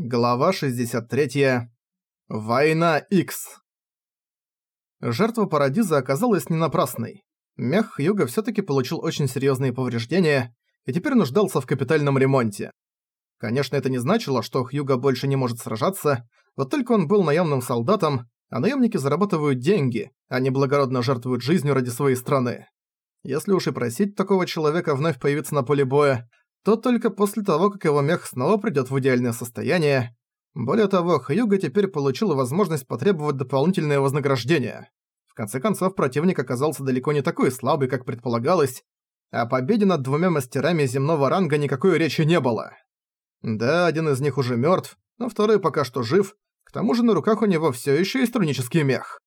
Глава 63. Война X. Жертва Парадиза оказалась не напрасной. Мех Хьюга всё-таки получил очень серьёзные повреждения и теперь нуждался в капитальном ремонте. Конечно, это не значило, что Хьюга больше не может сражаться, вот только он был наемным солдатом, а наемники зарабатывают деньги, а не благородно жертвуют жизнью ради своей страны. Если уж и просить такого человека вновь появиться на поле боя, то только после того, как его мех снова придёт в идеальное состояние. Более того, Хьюга теперь получил возможность потребовать дополнительное вознаграждение. В конце концов, противник оказался далеко не такой слабый, как предполагалось, о победе над двумя мастерами земного ранга никакой речи не было. Да, один из них уже мёртв, но второй пока что жив, к тому же на руках у него всё ещё есть рунический мех.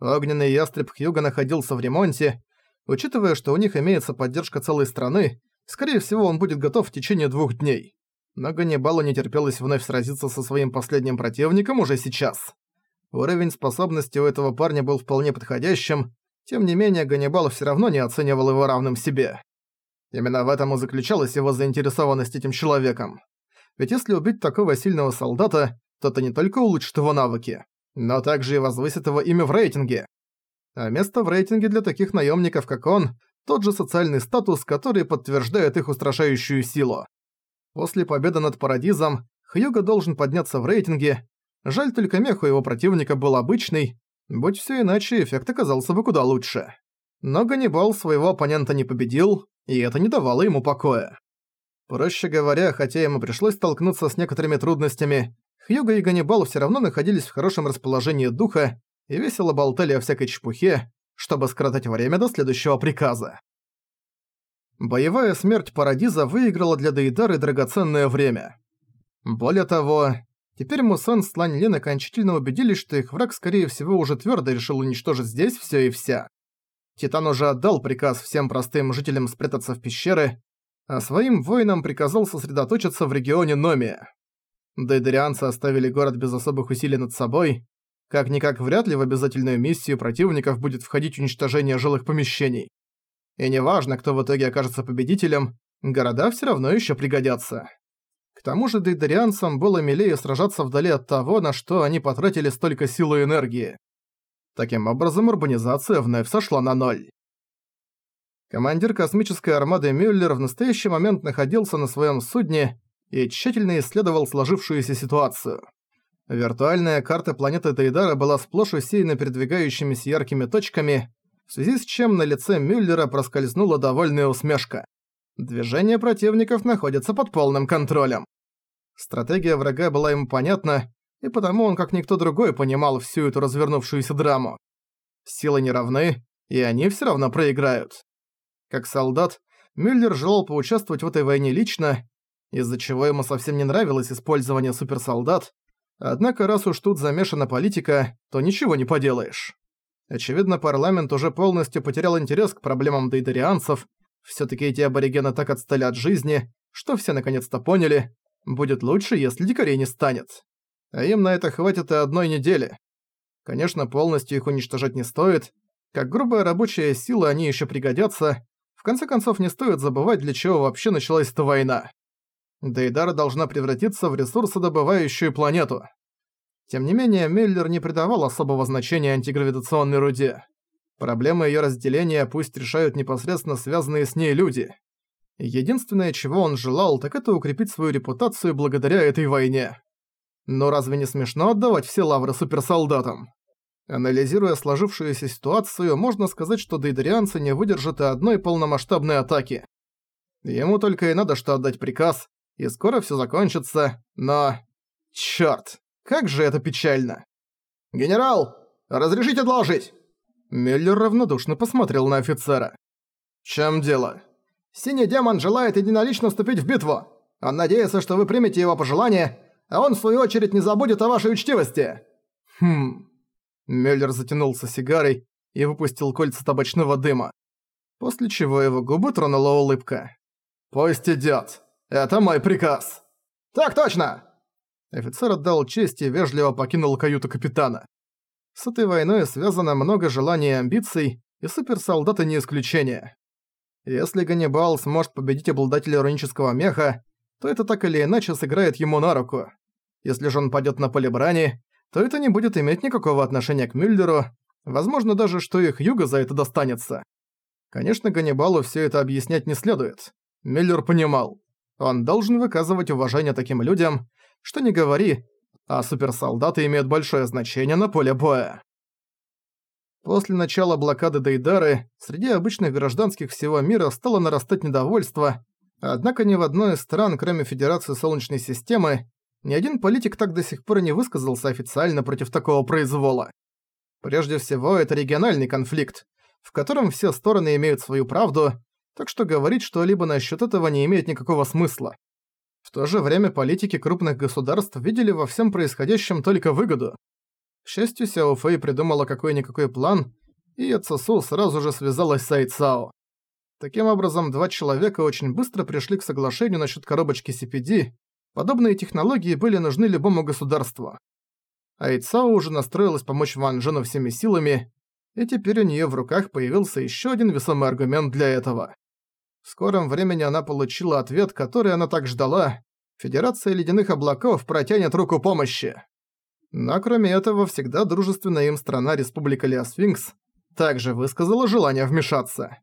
Огненный ястреб Хьюга находился в ремонте, учитывая, что у них имеется поддержка целой страны, Скорее всего, он будет готов в течение двух дней. Но Ганнибалу не терпелось вновь сразиться со своим последним противником уже сейчас. Уровень способности у этого парня был вполне подходящим, тем не менее Ганнибал всё равно не оценивал его равным себе. Именно в этом и заключалась его заинтересованность этим человеком. Ведь если убить такого сильного солдата, то это не только улучшит его навыки, но также и возвысит его имя в рейтинге. А место в рейтинге для таких наемников, как он, тот же социальный статус, который подтверждает их устрашающую силу. После победы над Парадизом Хьюго должен подняться в рейтинге. Жаль только мех у его противника был обычный, будь все иначе, эффект оказался бы куда лучше. Но Ганнибал своего оппонента не победил, и это не давало ему покоя. Проще говоря, хотя ему пришлось столкнуться с некоторыми трудностями, Хьюго и Ганнибал все равно находились в хорошем расположении духа и весело болтали о всякой чепухе, чтобы скоротать время до следующего приказа. Боевая смерть Парадиза выиграла для Дейдары драгоценное время. Более того, теперь Мусан с Лань Лин окончательно убедились, что их враг, скорее всего, уже твердо решил уничтожить здесь все и вся. Титан уже отдал приказ всем простым жителям спрятаться в пещеры, а своим воинам приказал сосредоточиться в регионе Номия. Дейдерианцы оставили город без особых усилий над собой, как-никак вряд ли в обязательную миссию противников будет входить уничтожение жилых помещений. И неважно, кто в итоге окажется победителем, города всё равно ещё пригодятся. К тому же дейдерианцам было милее сражаться вдали от того, на что они потратили столько сил и энергии. Таким образом, урбанизация вновь сошла на ноль. Командир космической армады Мюллер в настоящий момент находился на своем судне и тщательно исследовал сложившуюся ситуацию. Виртуальная карта планеты Дейдара была сплошь усеяна передвигающимися яркими точками, в связи с чем на лице Мюллера проскользнула довольная усмешка. Движение противников находится под полным контролем. Стратегия врага была ему понятна, и потому он как никто другой понимал всю эту развернувшуюся драму. Силы не равны, и они все равно проиграют. Как солдат, Мюллер желал поучаствовать в этой войне лично, из-за чего ему совсем не нравилось использование суперсолдат, Однако раз уж тут замешана политика, то ничего не поделаешь. Очевидно, парламент уже полностью потерял интерес к проблемам дейдерианцев. Всё-таки эти аборигены так отстали от жизни, что все наконец-то поняли, будет лучше, если дикарей не станет. А им на это хватит и одной недели. Конечно, полностью их уничтожать не стоит. Как грубая рабочая сила они ещё пригодятся. В конце концов, не стоит забывать, для чего вообще началась эта война. Дейдара должна превратиться в ресурсодобывающую планету. Тем не менее, Миллер не придавал особого значения антигравитационной руде. Проблемы её разделения пусть решают непосредственно связанные с ней люди. Единственное, чего он желал, так это укрепить свою репутацию благодаря этой войне. Но разве не смешно отдавать все лавры суперсолдатам? Анализируя сложившуюся ситуацию, можно сказать, что дейдерианцы не выдержат и одной полномасштабной атаки. Ему только и надо что отдать приказ, и скоро всё закончится, но... Чёрт, как же это печально. «Генерал, разрешите доложить?» Мюллер равнодушно посмотрел на офицера. «В чём дело?» «Синий демон желает единолично вступить в битву. Он надеется, что вы примете его пожелание, а он, в свою очередь, не забудет о вашей учтивости». «Хм...» Мюллер затянулся сигарой и выпустил кольца табачного дыма, после чего его губы тронула улыбка. «Пусть идёт. Это мой приказ!» «Так точно!» Офицер отдал честь и вежливо покинул каюту капитана. С этой войной связано много желаний и амбиций, и суперсолдаты не исключение. Если Ганнибал сможет победить обладателя рунического меха, то это так или иначе сыграет ему на руку. Если же он пойдет на поле брани, то это не будет иметь никакого отношения к Мюллеру, возможно даже, что их Юга за это достанется. Конечно, Ганнибалу все это объяснять не следует. Мюллер понимал, он должен выказывать уважение таким людям, что не говори, а суперсолдаты имеют большое значение на поле боя. После начала блокады Дейдары среди обычных гражданских всего мира стало нарастать недовольство, однако ни в одной из стран, кроме Федерации Солнечной системы, ни один политик так до сих пор не высказался официально против такого произвола. Прежде всего, это региональный конфликт, в котором все стороны имеют свою правду, так что говорить что-либо насчет этого не имеет никакого смысла. В то же время политики крупных государств видели во всем происходящем только выгоду. К счастью, Сяо Фэй придумала какой-никакой план, и Цесу сразу же связалась с Айцао. Таким образом, два человека очень быстро пришли к соглашению насчет коробочки CPD, Подобные технологии были нужны любому государству. Айцао уже настроилась помочь Ван Джену всеми силами, и теперь у нее в руках появился еще один весомый аргумент для этого. В скором времени она получила ответ, который она так ждала. Федерация Ледяных Облаков протянет руку помощи. Но кроме этого, всегда дружественная им страна Республика Леосфинкс также высказала желание вмешаться.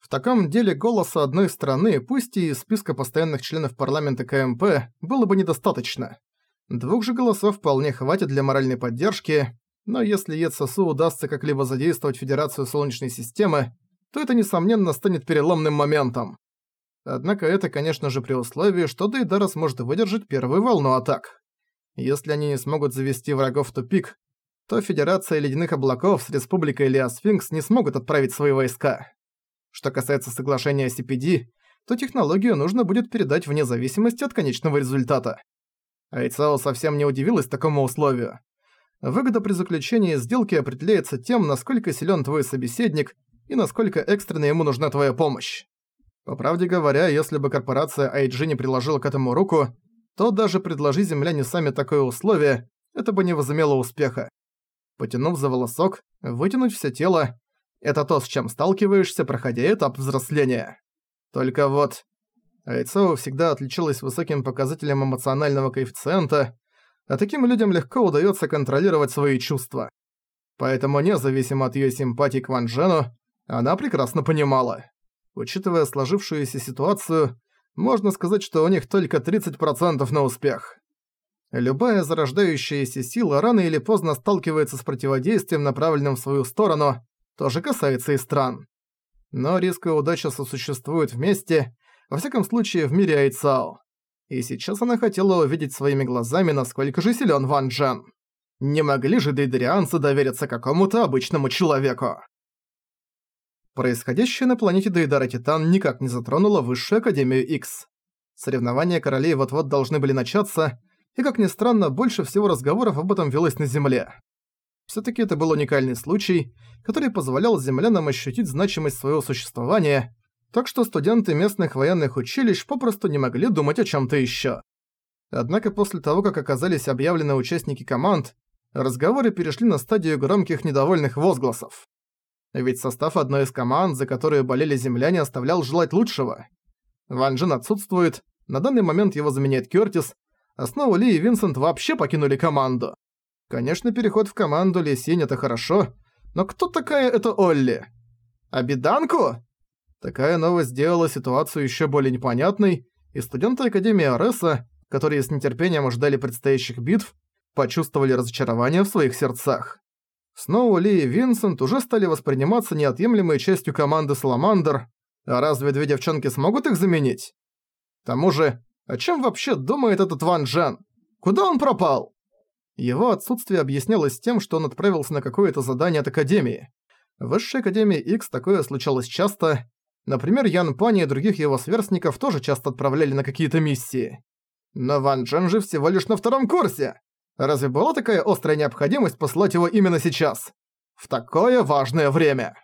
В таком деле голоса одной страны, пусть и из списка постоянных членов парламента КМП, было бы недостаточно. Двух же голосов вполне хватит для моральной поддержки, но если ЕЦСУ удастся как-либо задействовать Федерацию Солнечной системы, то это, несомненно, станет переломным моментом. Однако это, конечно же, при условии, что Дейдара сможет выдержать первую волну атак. Если они не смогут завести врагов в тупик, то Федерация Ледяных Облаков с Республикой Леосфинкс не смогут отправить свои войска. Что касается соглашения CPD, то технологию нужно будет передать вне зависимости от конечного результата. Айцао совсем не удивилась такому условию. Выгода при заключении сделки определяется тем, насколько силен твой собеседник и насколько экстренно ему нужна твоя помощь. По правде говоря, если бы корпорация IG не приложила к этому руку, то даже предложи земляне сами такое условие, это бы не возымело успеха. Потянув за волосок, вытянуть все тело, это то, с чем сталкиваешься, проходя этап взросления. Только вот... Айцео всегда отличилась высоким показателем эмоционального коэффициента, а таким людям легко удается контролировать свои чувства. Поэтому, независимо от ее симпатий к Ван Джену, она прекрасно понимала. Учитывая сложившуюся ситуацию, можно сказать, что у них только 30% на успех. Любая зарождающаяся сила рано или поздно сталкивается с противодействием, направленным в свою сторону, тоже касается и стран. Но риск и удача сосуществуют вместе, во всяком случае в мире Айцао. И сейчас она хотела увидеть своими глазами, насколько же силен Ван Джен. Не могли же дейдерианцы довериться какому-то обычному человеку. Происходящее на планете Дейдара Титан никак не затронуло Высшую Академию X. Соревнования королей вот-вот должны были начаться, и, как ни странно, больше всего разговоров об этом велось на Земле. Всё-таки это был уникальный случай, который позволял землянам ощутить значимость своего существования, так что студенты местных военных училищ попросту не могли думать о чём-то ещё. Однако после того, как оказались объявлены участники команд, разговоры перешли на стадию громких недовольных возгласов. Ведь состав одной из команд, за которую болели земляне, оставлял желать лучшего. Ван Джин отсутствует, на данный момент его заменяет Кёртис, а снова Ли и Винсент вообще покинули команду. Конечно, переход в команду Лисинь это хорошо, но кто такая эта Олли? Абиданку? Такая новость сделала ситуацию еще более непонятной, и студенты Академии Ареса, которые с нетерпением ждали предстоящих битв, почувствовали разочарование в своих сердцах. Сноу Ли и Винсент уже стали восприниматься неотъемлемой частью команды Саламандр, а разве две девчонки смогут их заменить? К тому же, о чем вообще думает этот Ван Джен? Куда он пропал? Его отсутствие объяснялось тем, что он отправился на какое-то задание от Академии. В Высшей Академии X такое случалось часто. Например, Ян Пани и других его сверстников тоже часто отправляли на какие-то миссии. Но Ван Джен же всего лишь на втором курсе. Разве была такая острая необходимость послать его именно сейчас? В такое важное время.